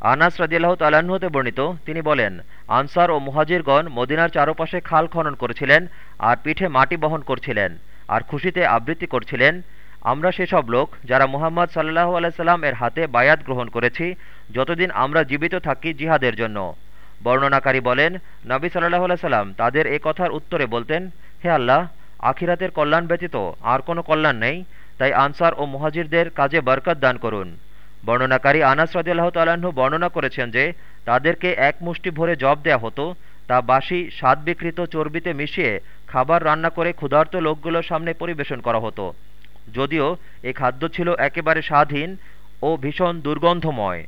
আনাস রাজিয়াল্লাহ তাল্লাহ্ন বর্ণিত, তিনি বলেন, আনসার ও মুহাজিরগণ মদিনার চারপাশে খাল খনন করেছিলেন আর পিঠে মাটি বহন করছিলেন আর খুশিতে আবৃত্তি করছিলেন। আমরা সেসব লোক যারা মুহাম্মদ সাল্লাহ আলাইসাল্লাম এর হাতে বায়াত গ্রহণ করেছি, যতদিন আমরা জীবিত থাকি জিহাদের জন্য। বর্ণনাকারী বলেন, নবী সাল্লাহ আলাইসাল্লাম তাদের এ কথার উত্তরে বলতেন, হে আল্লাহ, আখিরাতের কল্যাণ ব্যতীত আর কোনো কল্যাণ নেই, তাই আনসার ও মুহাজিরদের কাজে বরকত দান করুন। বর্ণনাকারী আনাস রাজিয়াল্লাহ তাল্লাহ্ন বর্ণনা করেছেন যে, তাদেরকে এক মুষ্টি ভরে জব দেয়া হতো, তা বাসি স্বাদ বিকৃত চর্বিতে মিশিয়ে খাবার রান্না করে ক্ষুধার্ত লোকগুলোর সামনে পরিবেশন করা হতো। যদিও এ খাদ্য ছিল একেবারে স্বাধীন ও ভীষণ দুর্গন্ধময়।